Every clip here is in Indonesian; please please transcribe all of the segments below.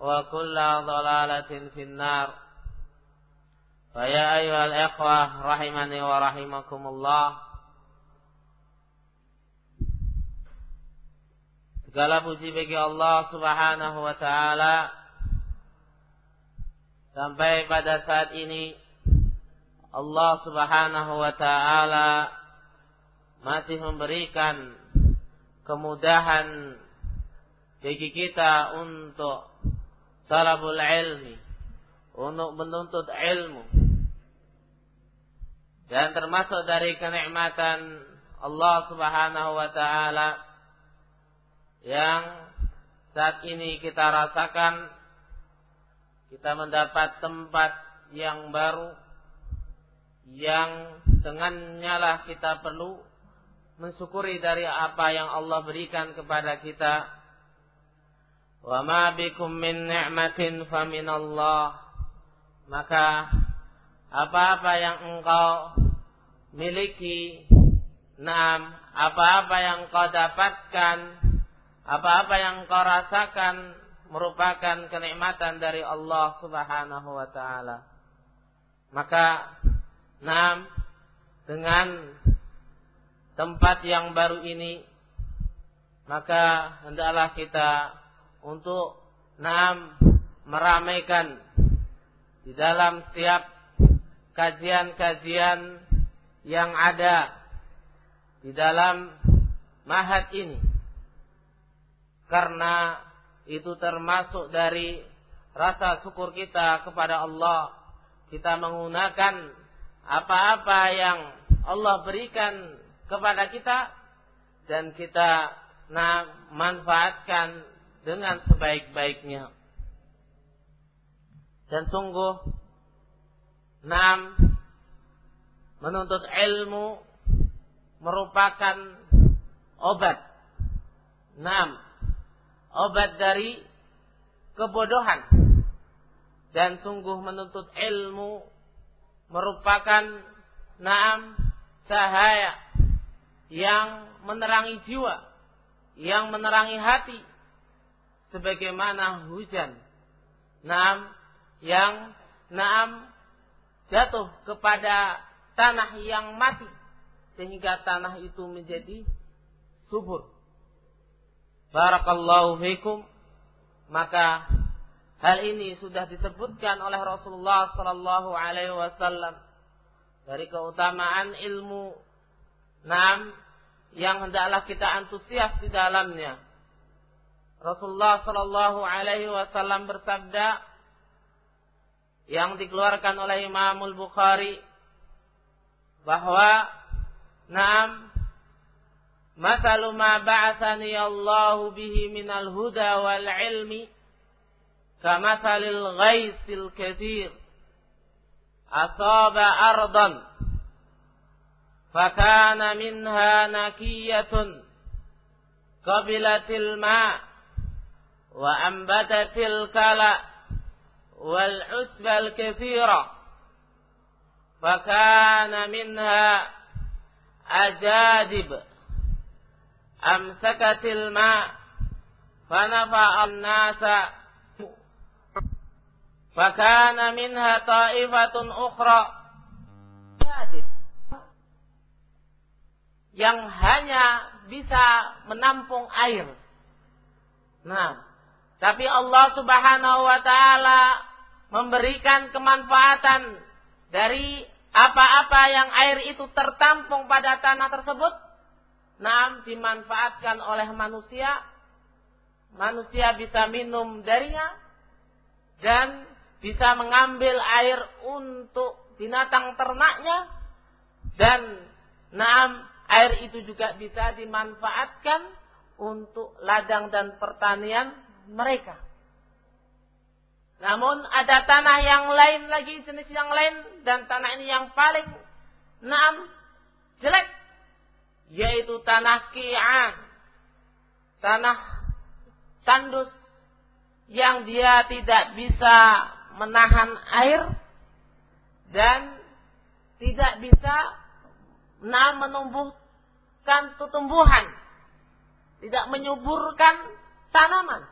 وكل ضلالة في النار فيا أيها الإخوة رحمني ورحمكم الله Segala puji bagi Allah Subhanahu wa taala sampai pada saat ini Allah Subhanahu wa taala masih memberikan kemudahan bagi kita untuk talabul ilmi, untuk menuntut ilmu. Dan termasuk dari kenikmatan Allah Subhanahu wa taala yang saat ini kita rasakan kita mendapat tempat yang baru yang dengannya lah kita perlu mensyukuri dari apa yang Allah berikan kepada kita. Wa ma bikum min ni'matin fa min Allah. Maka apa-apa yang engkau miliki, naam, apa-apa yang engkau dapatkan, apa-apa yang engkau rasakan merupakan kenikmatan dari Allah Subhanahu wa taala. Maka Nah, dengan tempat yang baru ini maka hendaklah kita untuk nam meramaikan di dalam setiap kajian-kajian yang ada di dalam mahat ini. Karena itu termasuk dari rasa syukur kita kepada Allah. Kita menggunakan apa-apa yang Allah berikan kepada kita dan kita nah, manfaatkan dengan sebaik-baiknya. Dan sungguh enam menuntut ilmu merupakan obat. Enam obat dari kebodohan. Dan sungguh menuntut ilmu merupakan naam cahaya yang menerangi jiwa, yang menerangi hati sebagaimana hujan. Naam yang naam jatuh kepada tanah yang mati sehingga tanah itu menjadi subur. Barakallahu fikum. Maka Hal ini sudah disebutkan oleh Rasulullah sallallahu alaihi wasallam dari keutamaan ilmu enam yang hendaklah kita antusias di dalamnya. Rasulullah Shallallahu Alaihi Wasallam bersabda yang dikeluarkan oleh Imamul Bukhari bahwa Naam Masalu ma ba'athani Allahu bihi minal huda wal ilmi Kamasalil ghaisil kathir. Asaba ardan Fakana minha nakiyatun Qabilatil ma' وأنبتت الكلأ والعسب الكثيرة فكان منها أجادب أمسكت الماء فنفع الناس فكان منها طائفة أخرى yang hanya bisa menampung air. Nah, tapi Allah Subhanahu wa taala memberikan kemanfaatan dari apa-apa yang air itu tertampung pada tanah tersebut Nah, dimanfaatkan oleh manusia. Manusia bisa minum darinya dan bisa mengambil air untuk binatang ternaknya dan naam air itu juga bisa dimanfaatkan untuk ladang dan pertanian mereka. Namun ada tanah yang lain lagi jenis yang lain dan tanah ini yang paling naam jelek yaitu tanah ki'an, tanah tandus yang dia tidak bisa menahan air dan tidak bisa nah menumbuhkan tumbuhan, tidak menyuburkan tanaman.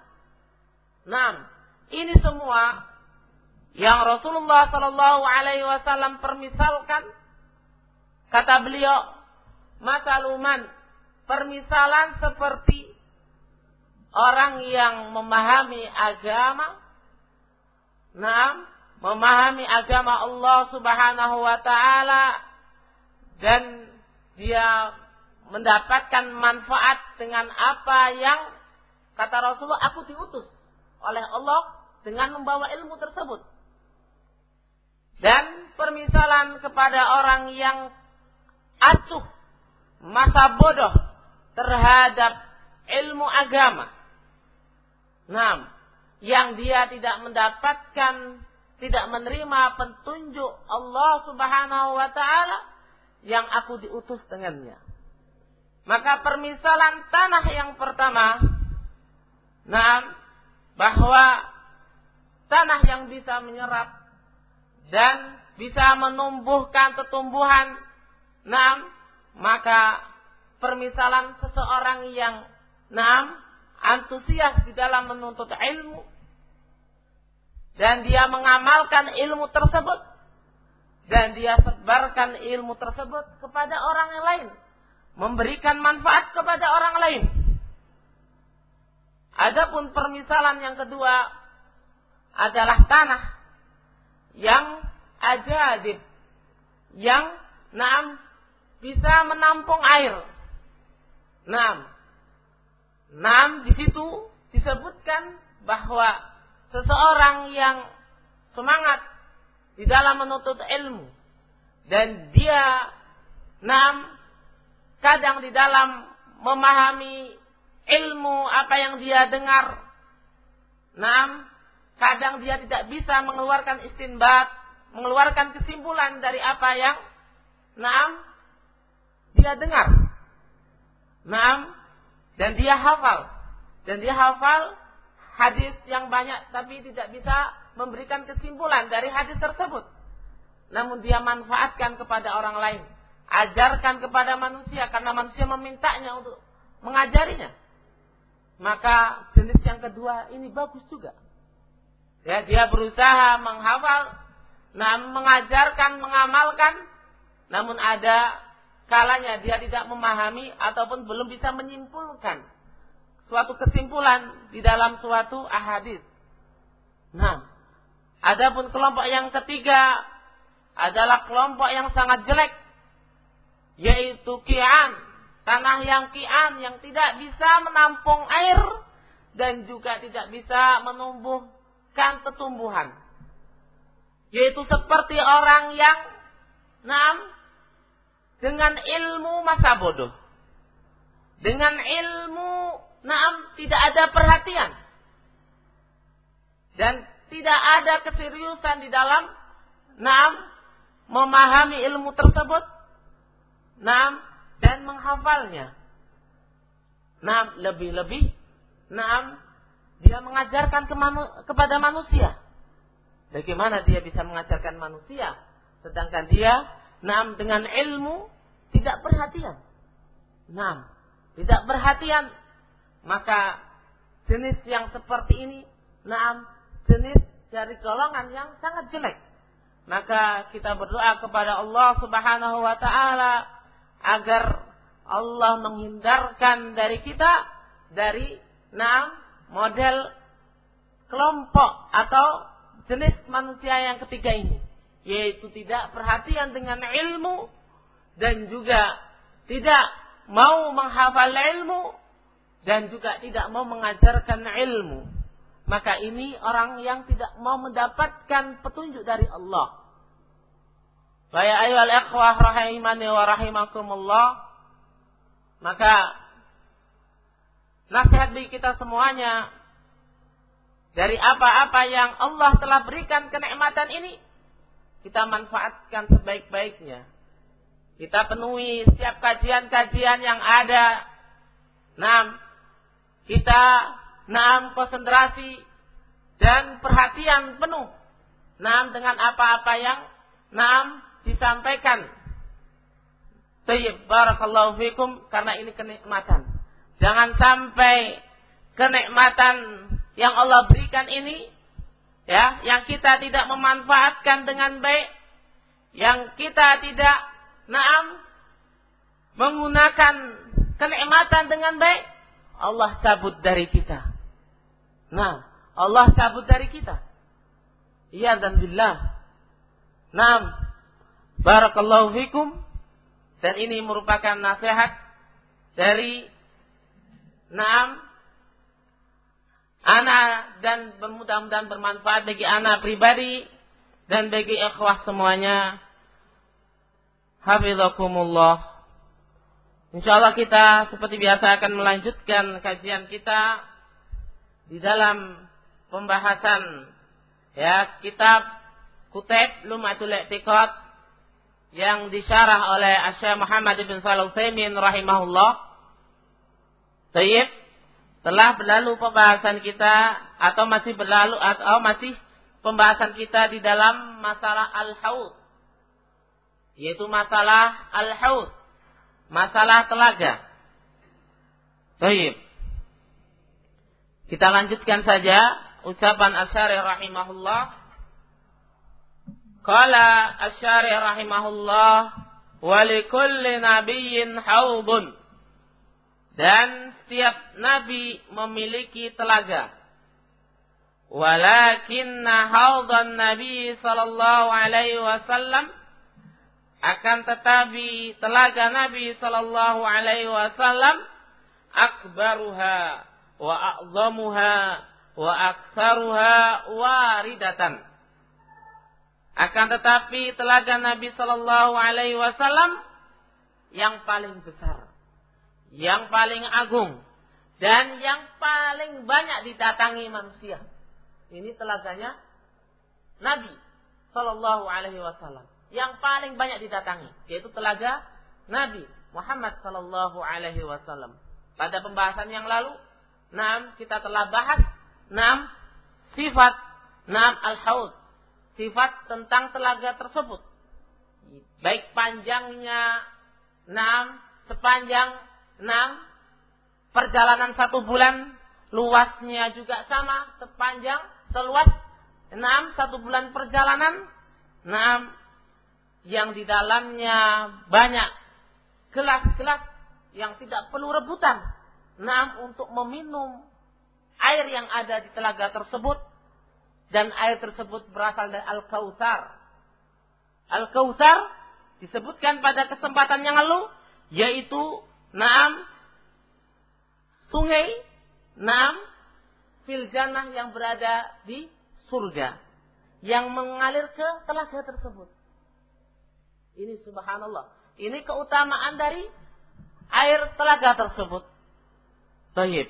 Nah, ini semua yang Rasulullah Shallallahu Alaihi Wasallam permisalkan, kata beliau, Masaluman permisalan seperti orang yang memahami agama. Nah memahami agama Allah Subhanahu wa taala dan dia mendapatkan manfaat dengan apa yang kata Rasulullah aku diutus oleh Allah dengan membawa ilmu tersebut. Dan permisalan kepada orang yang acuh masa bodoh terhadap ilmu agama. Nah, yang dia tidak mendapatkan, tidak menerima petunjuk Allah Subhanahu wa taala yang aku diutus dengannya. Maka permisalan tanah yang pertama, nah, bahwa tanah yang bisa menyerap dan bisa menumbuhkan tumbuhan, nah, maka permisalan seseorang yang nam antusias di dalam menuntut ilmu dan dia mengamalkan ilmu tersebut dan dia sebarkan ilmu tersebut kepada orang yang lain memberikan manfaat kepada orang lain adapun permisalan yang kedua adalah tanah yang ajadib yang naam bisa menampung air. Nah, Nam di situ disebutkan bahwa seseorang yang semangat di dalam menuntut ilmu dan dia nam kadang di dalam memahami ilmu apa yang dia dengar nam kadang dia tidak bisa mengeluarkan istinbat mengeluarkan kesimpulan dari apa yang nam dia dengar. Naam. Dan dia hafal. Dan dia hafal hadis yang banyak tapi tidak bisa memberikan kesimpulan dari hadis tersebut. Namun dia manfaatkan kepada orang lain. Ajarkan kepada manusia karena manusia memintanya untuk mengajarinya. Maka jenis yang kedua ini bagus juga. Ya, dia berusaha menghafal, nah mengajarkan, mengamalkan, namun ada kalanya dia tidak memahami ataupun belum bisa menyimpulkan suatu kesimpulan di dalam suatu ahadis. Nah, adapun kelompok yang ketiga adalah kelompok yang sangat jelek yaitu kian, tanah yang kian yang tidak bisa menampung air dan juga tidak bisa menumbuhkan tumbuhan. Yaitu seperti orang yang nam dengan ilmu masa bodoh. Dengan ilmu naam tidak ada perhatian. Dan tidak ada keseriusan di dalam naam memahami ilmu tersebut. Naam dan menghafalnya. Naam lebih-lebih naam dia mengajarkan ke manu, kepada manusia. Bagaimana dia bisa mengajarkan manusia sedangkan dia naam dengan ilmu tidak perhatian. Naam, tidak perhatian maka jenis yang seperti ini naam jenis dari golongan yang sangat jelek. Maka kita berdoa kepada Allah Subhanahu wa taala agar Allah menghindarkan dari kita dari naam model kelompok atau jenis manusia yang ketiga ini yaitu tidak perhatian dengan ilmu dan juga tidak mau menghafal ilmu dan juga tidak mau mengajarkan ilmu. Maka ini orang yang tidak mau mendapatkan petunjuk dari Allah Wa ya ayyuhal ikhwah rahimani wa rahimakumullah maka nasihat bagi kita semuanya dari apa-apa yang Allah telah berikan kenikmatan ini kita manfaatkan sebaik-baiknya. Kita penuhi setiap kajian-kajian yang ada. Nam, kita nam konsentrasi dan perhatian penuh. Nam dengan apa-apa yang nam disampaikan. Tayyib barakallahu fikum karena ini kenikmatan. Jangan sampai kenikmatan yang Allah berikan ini ya, yang kita tidak memanfaatkan dengan baik, yang kita tidak naam menggunakan kenikmatan dengan baik, Allah cabut dari kita. Nah, Allah cabut dari kita. Iya dan billah. Naam. Barakallahu fikum. Dan ini merupakan nasihat dari Naam anak dan mudah-mudahan bermanfaat bagi anak pribadi dan bagi ikhwah semuanya. Hafizakumullah. Insyaallah kita seperti biasa akan melanjutkan kajian kita di dalam pembahasan ya kitab Kutub Lumatul I'tiqad yang disyarah oleh Syekh Muhammad bin Shalih Utsaimin rahimahullah. Tayyib telah berlalu pembahasan kita atau masih berlalu atau masih pembahasan kita di dalam masalah al-haud yaitu masalah al-haud masalah telaga Baik. Kita lanjutkan saja ucapan Asy'ari rahimahullah. Qala Asy'ari rahimahullah wa likulli nabiyyin. Dan setiap nabi memiliki telaga. Walakinna haudan Nabi sallallahu alaihi wasallam akan tetapi telaga Nabi sallallahu alaihi wasallam akbaruha wa a'zamuha wa aktsaruha waridatan. Akan tetapi telaga Nabi sallallahu alaihi wasallam yang paling besar yang paling agung dan yang paling banyak didatangi manusia. Ini telaganya Nabi Shallallahu Alaihi Wasallam yang paling banyak didatangi, yaitu telaga Nabi Muhammad Shallallahu Alaihi Wasallam. Pada pembahasan yang lalu, enam kita telah bahas enam sifat enam al-haud, sifat tentang telaga tersebut, baik panjangnya enam sepanjang Enam, perjalanan satu bulan luasnya juga sama sepanjang seluas enam satu bulan perjalanan enam yang di dalamnya banyak gelas-gelas yang tidak perlu rebutan enam untuk meminum air yang ada di telaga tersebut dan air tersebut berasal dari Al-Kautsar. Al-Kautsar disebutkan pada kesempatan yang lalu yaitu Naam sungai Naam fil jannah yang berada di surga yang mengalir ke telaga tersebut. Ini subhanallah. Ini keutamaan dari air telaga tersebut. Taib.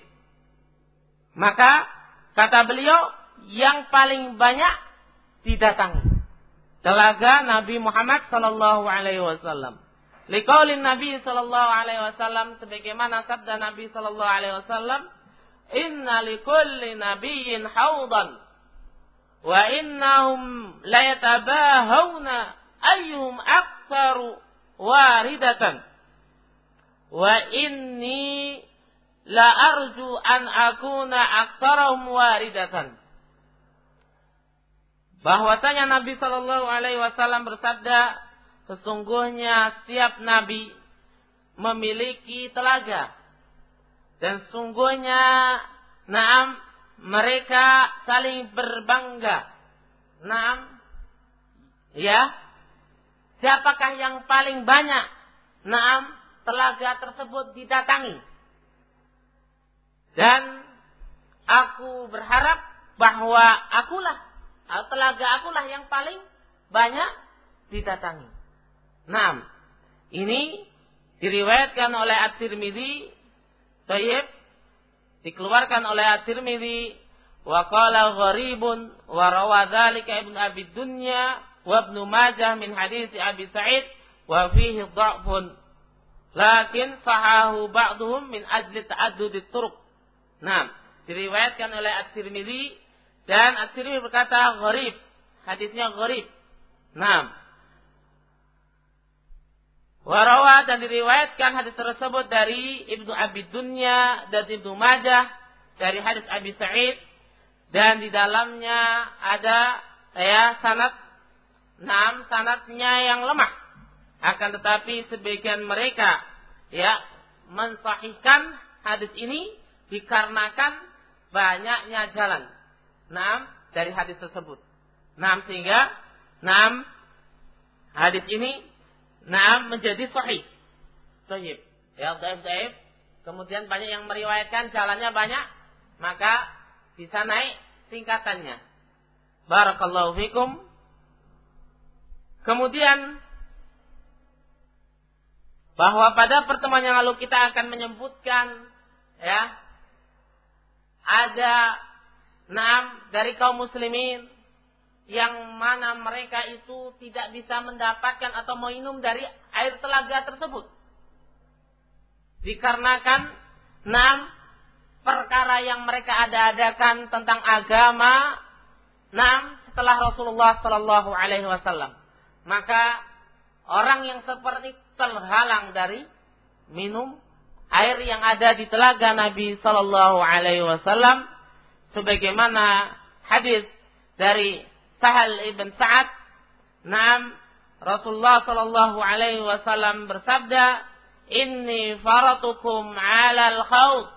Maka kata beliau yang paling banyak didatangi telaga Nabi Muhammad sallallahu alaihi wasallam. Liqaulin Nabi sallallahu alaihi wasallam sebagaimana sabda Nabi sallallahu alaihi wasallam, "Inna likulli nabiyyin haudan wa innahum la yatabahawna ayyuhum aktsaru waridatan." Wa inni la arju an akuna aktsarahum waridatan. Bahwasanya Nabi Shallallahu alaihi wasallam bersabda, sesungguhnya setiap nabi memiliki telaga. Dan sungguhnya naam mereka saling berbangga. Naam ya. Siapakah yang paling banyak naam telaga tersebut didatangi? Dan aku berharap bahwa akulah telaga akulah yang paling banyak didatangi. Nah, ini diriwayatkan oleh At-Tirmidzi, Tayyib, dikeluarkan oleh At-Tirmidzi, wa qala gharibun wa rawa dzalika Ibnu Abi Dunya wa Ibnu Majah min hadis Abi Sa'id wa fihi dha'fun. Lakin sahahu ba'duhum min ajli ta'addud turuq Nah, diriwayatkan oleh At-Tirmidzi dan At-Tirmidzi berkata gharib. Hadisnya gharib. Nah, Warawa dan diriwayatkan hadis tersebut dari Ibnu Abi Dunya dan Ibnu Majah dari hadis Abi Sa'id dan di dalamnya ada ya sanad enam sanadnya yang lemah akan tetapi sebagian mereka ya mensahihkan hadis ini dikarenakan banyaknya jalan. Enam dari hadis tersebut. Enam sehingga enam hadis ini enam menjadi sahih. Sahih. Ya, daif daif. Kemudian banyak yang meriwayatkan jalannya banyak, maka bisa naik tingkatannya. Barakallahu fikum. Kemudian bahwa pada pertemuan yang lalu kita akan menyebutkan ya ada enam dari kaum muslimin yang mana mereka itu tidak bisa mendapatkan atau minum dari air telaga tersebut. Dikarenakan enam perkara yang mereka ada-adakan tentang agama enam setelah Rasulullah Shallallahu Alaihi Wasallam. Maka orang yang seperti terhalang dari minum air yang ada di telaga Nabi Sallallahu Alaihi Wasallam, sebagaimana hadis dari Sahal ibn Sa'ad, Naam Rasulullah Sallallahu Alaihi Wasallam bersabda, Inni faratukum alal khawd.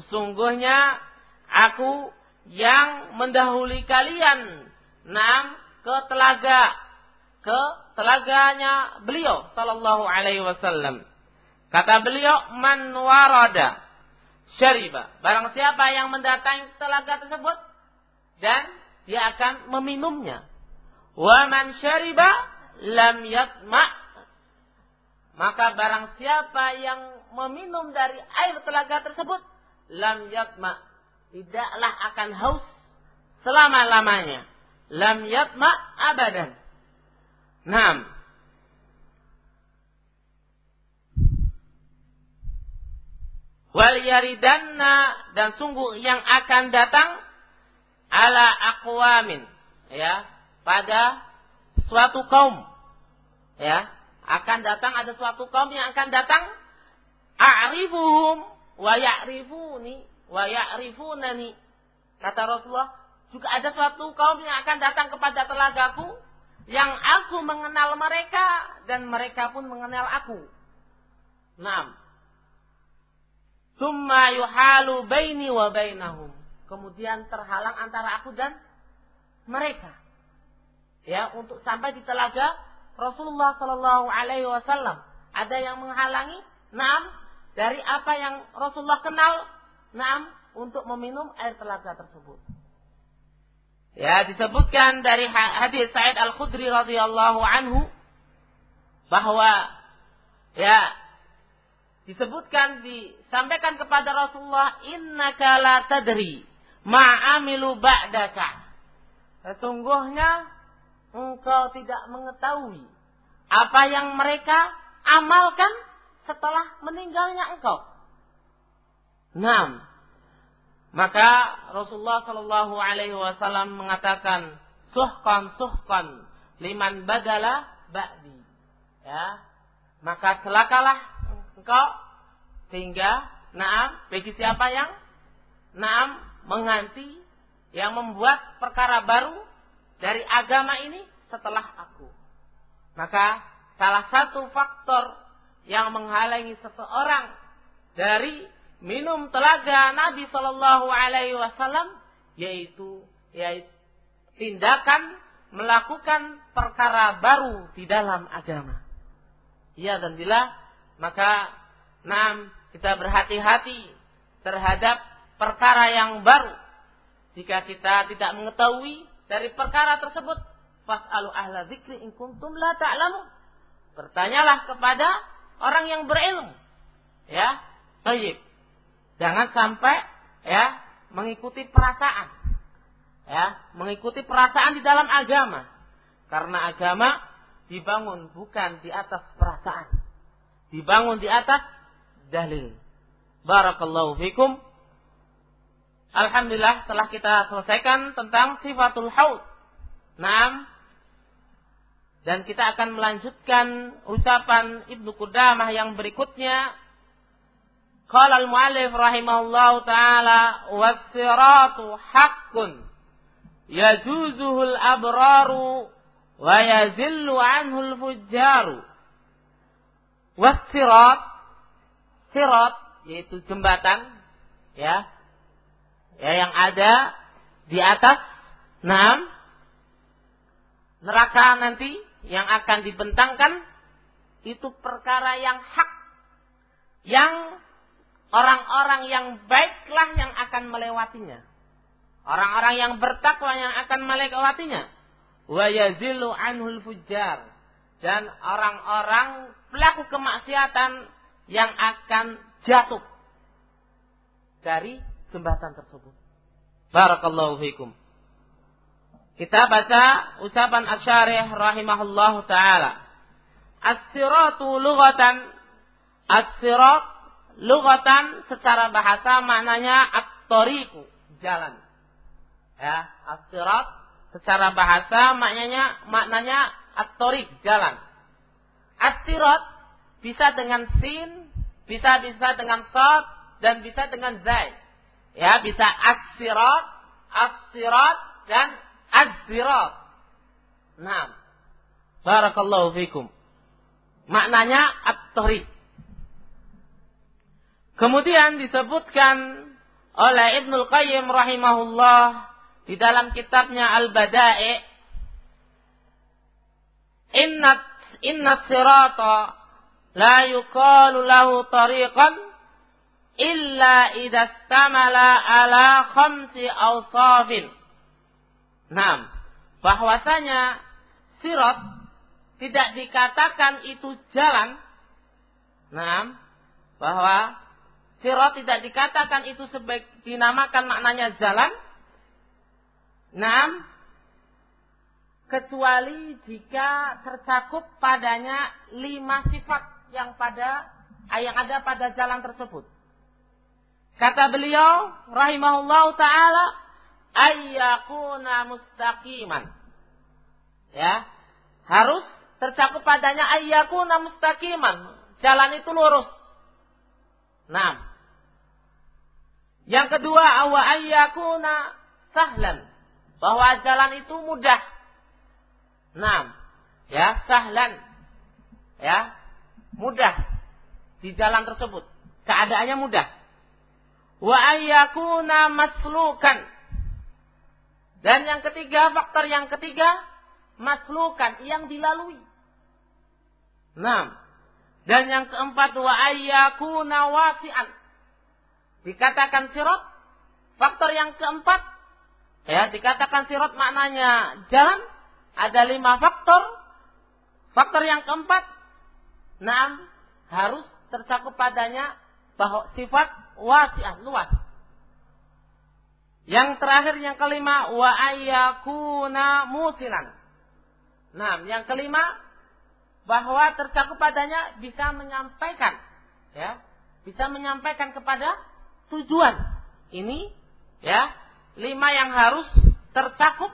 Sesungguhnya aku yang mendahului kalian. Naam ke telaga. Ke telaganya beliau Sallallahu Alaihi Wasallam. Kata beliau, man warada syariba. Barang siapa yang mendatangi telaga tersebut dan dia akan meminumnya. Wa man syariba lam yatma. Maka barang siapa yang meminum dari air telaga tersebut lam yatma. Tidaklah akan haus selama-lamanya. Lam yatma abadan. Naam. Wal yaridanna dan sungguh yang akan datang ala aqwamin ya pada suatu kaum ya. Akan datang ada suatu kaum yang akan datang a'rifuhum wa ya'rifuni wa ya'rifunani. Kata Rasulullah juga ada suatu kaum yang akan datang kepada telagaku yang aku mengenal mereka dan mereka pun mengenal aku. Nah, Summa yuhalu baini wa bainahum. Kemudian terhalang antara aku dan mereka. Ya, untuk sampai di telaga Rasulullah Shallallahu Alaihi Wasallam. Ada yang menghalangi, naam dari apa yang Rasulullah kenal, naam untuk meminum air telaga tersebut. Ya, disebutkan dari hadis Sa'id Al Khudri radhiyallahu anhu bahwa ya disebutkan disampaikan kepada Rasulullah innaka la tadri ma'amilu ba'daka. Sesungguhnya engkau tidak mengetahui apa yang mereka amalkan setelah meninggalnya engkau. Nah, maka Rasulullah Shallallahu Alaihi Wasallam mengatakan suhkan suhkan liman badala ba'di. Ya, maka celakalah engkau sehingga naam bagi siapa yang naam mengganti yang membuat perkara baru dari agama ini setelah aku. Maka salah satu faktor yang menghalangi seseorang dari minum telaga Nabi Shallallahu Alaihi Wasallam yaitu yaitu tindakan melakukan perkara baru di dalam agama. Ya dan bila maka enam kita berhati-hati terhadap perkara yang baru. Jika kita tidak mengetahui dari perkara tersebut, fas'alu ahla dzikri in kuntum la ta'lamun. Bertanyalah kepada orang yang berilmu. Ya, baik. Jangan sampai ya mengikuti perasaan. Ya, mengikuti perasaan di dalam agama. Karena agama dibangun bukan di atas perasaan. Dibangun di atas dalil. Barakallahu fikum. Alhamdulillah telah kita selesaikan tentang sifatul haud. Naam. Dan kita akan melanjutkan ucapan Ibnu Qudamah yang berikutnya Qala al-muallif rahimahullahu taala was-siratu haqqun yajuzuhul abraru wa yazillu anhu al-fujjaru. Was-sirat sirat yaitu jembatan ya ya yang ada di atas enam neraka nanti yang akan dibentangkan itu perkara yang hak yang Orang-orang yang baiklah yang akan melewatinya. Orang-orang yang bertakwa yang akan melewatinya. Wa yazilu anhul fujar. Dan orang-orang pelaku kemaksiatan yang akan jatuh dari jembatan tersebut. Barakallahu fikum. Kita baca ucapan Asyarih rahimahullahu taala. As-siratu lughatan as-sirat Lugatan secara bahasa maknanya at-tariqu, jalan. Ya, as-sirat secara bahasa maknanya maknanya at-tariq, jalan. As-sirat bisa dengan sin, bisa bisa dengan sad dan bisa dengan zai. Ya, bisa as-sirat, as-sirat dan az-zirat. Nah, barakallahu fikum. Maknanya at-tariq. Kemudian disebutkan oleh Ibnul Qayyim rahimahullah di dalam kitabnya Al-Bada'i Inna inna sirata la yuqalu lahu tariqan illa idza istamala ala khamsi awsafin. Nah, bahwasanya sirat tidak dikatakan itu jalan. Nah, bahwa Sirat tidak dikatakan itu sebaik dinamakan maknanya jalan. Enam, kecuali jika tercakup padanya lima sifat yang pada yang ada pada jalan tersebut. Kata beliau rahimahullah taala ayyakuna mustaqiman. Ya, harus tercakup padanya ayyakuna mustaqiman. Jalan itu lurus. Nah, yang kedua, awa ayyakuna sahlan. Bahwa jalan itu mudah. Nah, ya, sahlan. Ya, mudah di jalan tersebut. Keadaannya mudah. Wa ayyakuna maslukan. Dan yang ketiga, faktor yang ketiga, maslukan yang dilalui. Nah, dan yang keempat wa ayyakuna wasi'an Dikatakan sirot, faktor yang keempat, ya dikatakan sirot maknanya jalan, ada lima faktor. Faktor yang keempat, enam, harus tercakup padanya bahwa sifat wasi'ah luas. Yang terakhir yang kelima wa ayyakuna musilan. Nah, yang kelima bahwa tercakup padanya bisa menyampaikan ya, bisa menyampaikan kepada tujuan. Ini ya, lima yang harus tercakup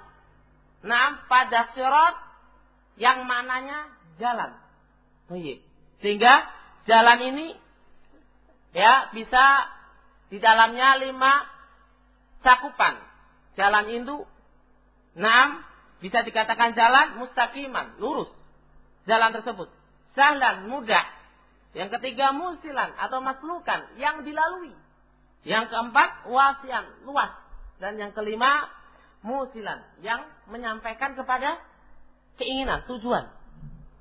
nah pada sirat yang mananya jalan. Sehingga jalan ini ya bisa di dalamnya lima cakupan. Jalan induk, enam bisa dikatakan jalan mustaqiman, lurus. Jalan tersebut sahlan, mudah. Yang ketiga musilan atau maslukan yang dilalui. Yang keempat wasian, luas. Dan yang kelima musilan yang menyampaikan kepada keinginan, tujuan.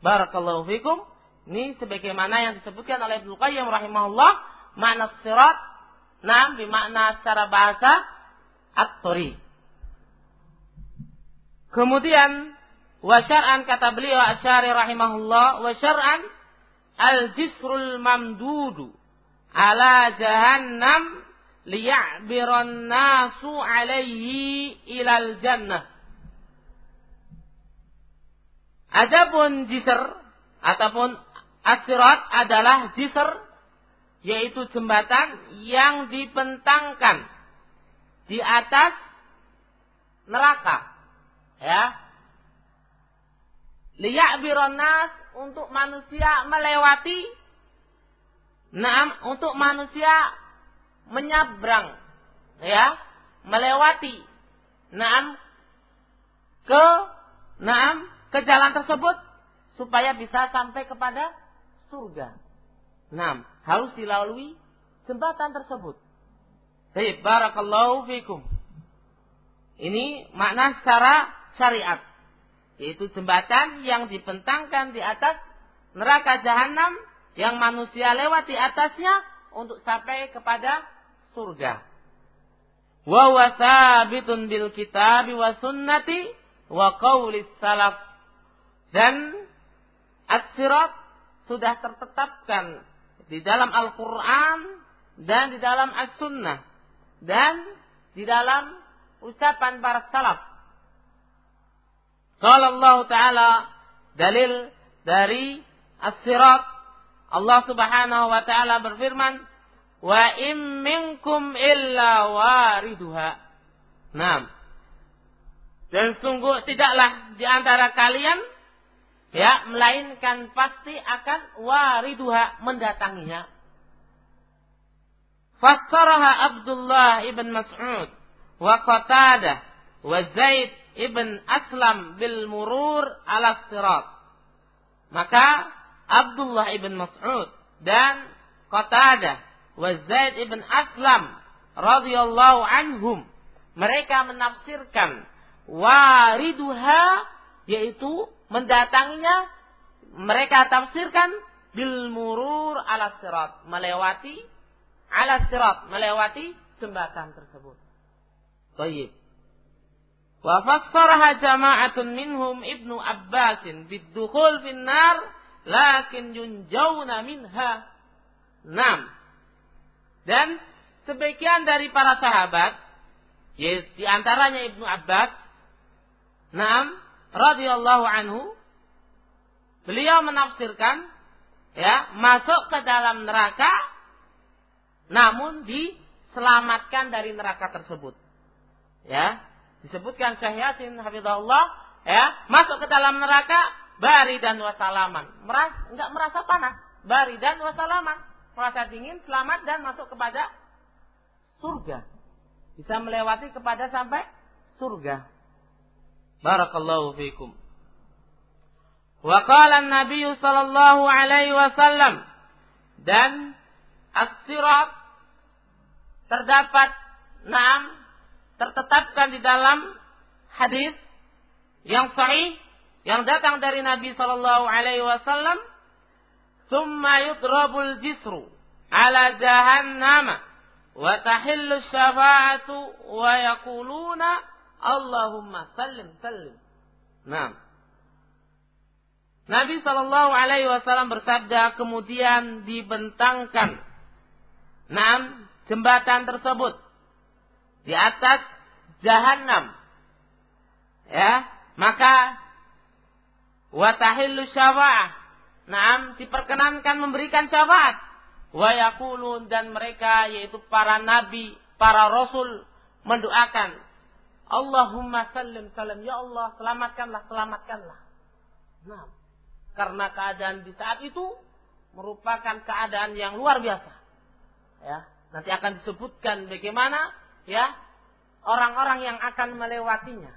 Barakallahu fikum. Ini sebagaimana yang disebutkan oleh Ibnu Qayyim rahimahullah, makna sirat nah bermakna secara bahasa at-turi. Kemudian wa syar'an kata beliau Asy'ari rahimahullah wa syar'an al-jisrul mamdudu ala jahannam liya'biran nasu alaihi ilal jannah. Adapun jisr ataupun asirat adalah jisr yaitu jembatan yang dibentangkan di atas neraka. Ya. Liya'biran nas untuk manusia melewati Naam untuk manusia menyabrang ya melewati naam ke naam ke jalan tersebut supaya bisa sampai kepada surga. Nah, harus dilalui jembatan tersebut. Baik, barakallahu fikum. Ini makna secara syariat. Yaitu jembatan yang dibentangkan di atas neraka jahanam yang manusia lewat di atasnya untuk sampai kepada surga. Wa wasabitun bil kitabi wa sunnati wa qawlis salaf. Dan As-sirat sudah tertetapkan di dalam Al-Quran dan di dalam As-Sunnah dan di dalam ucapan para salaf. Kalau Allah Ta'ala dalil dari As-Sirat Allah Subhanahu wa taala berfirman, "Wa im minkum illa wariduha." Nah, dan sungguh tidaklah di antara kalian ya melainkan pasti akan wariduha mendatanginya. Fassaraha Abdullah ibn Mas'ud wa Qatadah wa Zaid ibn Aslam bil murur ala sirat. Maka Abdullah ibn Mas'ud dan Qatadah wa Zaid ibn Aslam radhiyallahu anhum mereka menafsirkan wariduha yaitu mendatanginya mereka tafsirkan bil murur ala sirat melewati ala sirat melewati jembatan tersebut. Baik. Wa fassaraha jama'atun minhum Ibnu Abbasin bidukhul fin nar lakin yunjauna minha. Nam. Dan sebagian dari para sahabat, yes, di antaranya Ibnu Abbas, Nam, radhiyallahu anhu beliau menafsirkan ya masuk ke dalam neraka namun diselamatkan dari neraka tersebut. Ya, disebutkan Syekh Yasin hafizahullah ya, masuk ke dalam neraka bari dan wasalaman. Meras, enggak merasa panas, bari dan wasalaman. Merasa dingin, selamat dan masuk kepada surga. Bisa melewati kepada sampai surga. Barakallahu fiikum. Wa qala Nabi sallallahu alaihi wasallam dan as-sirat terdapat enam tertetapkan di dalam hadis yang sahih yang datang dari Nabi sallallahu alaihi wasallam thumma yudrabul jisru ala jahannama wa tahillu syafa'atu wa yaquluna Allahumma sallim sallim. Nah. Nabi Shallallahu Alaihi Wasallam bersabda kemudian dibentangkan. Enam jembatan tersebut di atas jahanam ya maka watahillu syafa'ah. Naam diperkenankan memberikan syafaat. Wa yaqulun dan mereka yaitu para nabi, para rasul mendoakan Allahumma sallim salam ya Allah selamatkanlah selamatkanlah. Nah, karena keadaan di saat itu merupakan keadaan yang luar biasa. Ya, nanti akan disebutkan bagaimana ya orang-orang yang akan melewatinya.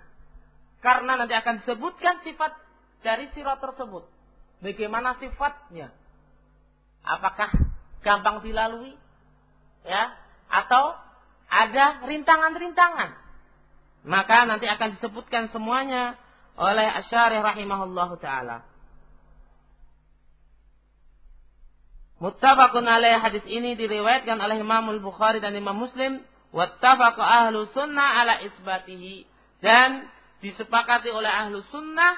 Karena nanti akan disebutkan sifat dari sirat tersebut. Bagaimana sifatnya? Apakah gampang dilalui? Ya, atau ada rintangan-rintangan? Maka nanti akan disebutkan semuanya oleh Asy'ari rahimahullahu taala. Muttafaqun alaih hadis ini diriwayatkan oleh Imam Al-Bukhari dan Imam Muslim. Wattafaqa ahlu sunnah ala isbatihi. Dan disepakati oleh ahlu sunnah.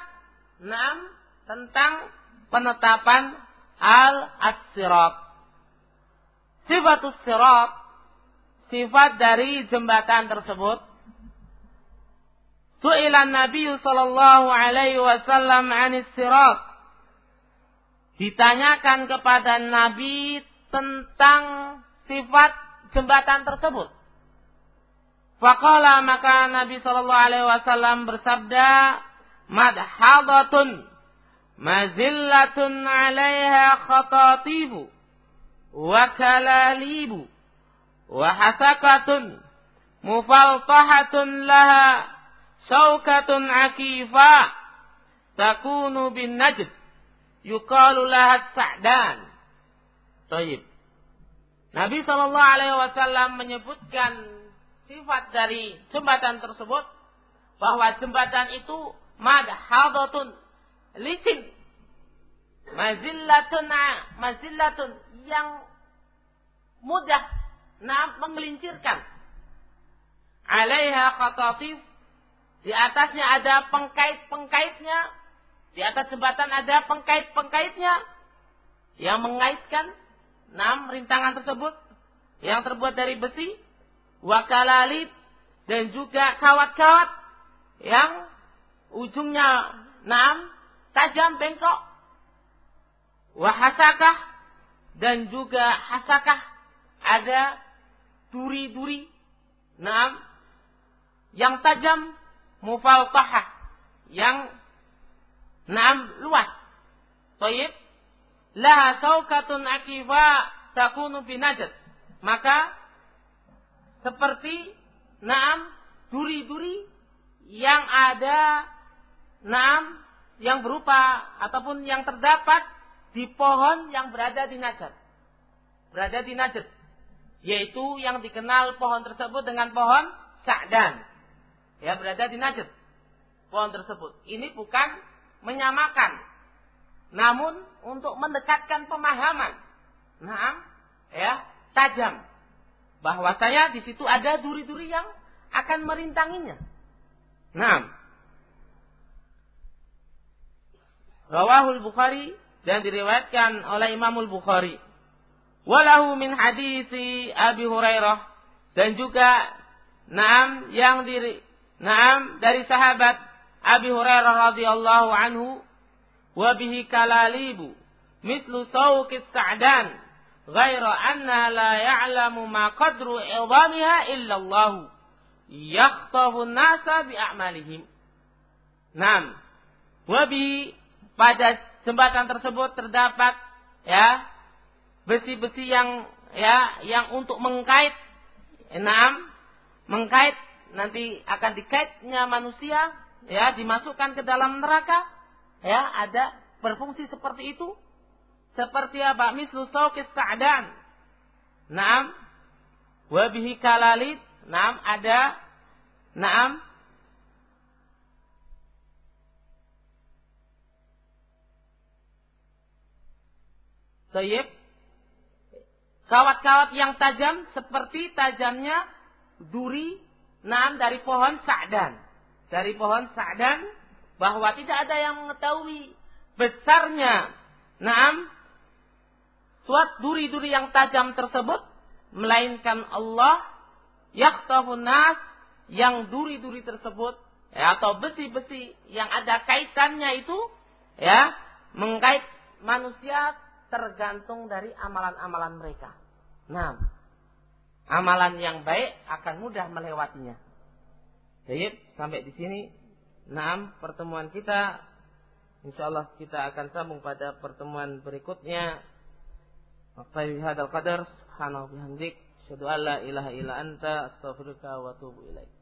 Enam. Tentang penetapan al-as-sirat. Sifatus sirat, sifat dari jembatan tersebut. Su'ilan Nabi sallallahu alaihi wasallam anis sirat. Ditanyakan kepada Nabi tentang sifat jembatan tersebut. Faqala maka Nabi sallallahu alaihi wasallam bersabda, "Madhadatun mazillatun 'alaiha khatatibu wa kalalibu wa hasakatun mufaltahatun laha saukatun akifa takunu bin najd yuqalu lahat sa'dan Taib. Nabi Shallallahu Alaihi Wasallam menyebutkan sifat dari jembatan tersebut bahwa jembatan itu madhadatun licin. Mazillatun mazillatun yang mudah nah menggelincirkan. Alaiha khatatif di atasnya ada pengkait-pengkaitnya. Di atas jembatan ada pengkait-pengkaitnya yang mengaitkan enam rintangan tersebut yang terbuat dari besi, wakalalit dan juga kawat-kawat yang ujungnya enam tajam bengkok. Wahasakah dan juga hasakah ada duri-duri. Naam yang tajam mufaltahah yang naam luas. Toyib laha saukatun akifa takunu binajat. Maka seperti naam duri-duri yang ada naam yang berupa ataupun yang terdapat di pohon yang berada di Najd. Berada di Najd. Yaitu yang dikenal pohon tersebut dengan pohon Sa'dan. Ya, berada di Najd. Pohon tersebut. Ini bukan menyamakan. Namun untuk mendekatkan pemahaman. Nah, ya, tajam. Bahwa saya di situ ada duri-duri yang akan merintanginya. Nah, Rawahul Bukhari dan diriwayatkan oleh Imamul Bukhari. Walahu min hadisi Abi Hurairah dan juga Naam yang diri Naam dari sahabat Abi Hurairah radhiyallahu anhu wa bihi kalalibu mithlu sawqis sa'dan ghaira anna la ya'lamu ma qadru idamiha illa Allah yakhtafu an-nasa bi a'malihim. Naam. Wa bi pada jembatan tersebut terdapat ya besi-besi yang ya yang untuk mengkait enam mengkait nanti akan dikaitnya manusia ya dimasukkan ke dalam neraka ya ada berfungsi seperti itu. Seperti apa? Mislu saukis sa'dan. Naam. Wabihi kalalit naam ada. Naam. Tayyib. Kawat-kawat yang tajam seperti tajamnya duri nam dari pohon sa'dan. Dari pohon sa'dan bahwa tidak ada yang mengetahui besarnya naam suat duri-duri yang tajam tersebut melainkan Allah yaktahun nas yang duri-duri tersebut ya, atau besi-besi yang ada kaitannya itu ya mengkait manusia tergantung dari amalan-amalan mereka. Nah, amalan yang baik akan mudah melewatinya. Baik, sampai di sini. Nah, pertemuan kita insyaallah kita akan sambung pada pertemuan berikutnya. Waqtai hadal qadar subhanahu bihamdik la ilaha illa anta astaghfiruka wa atubu ilaik.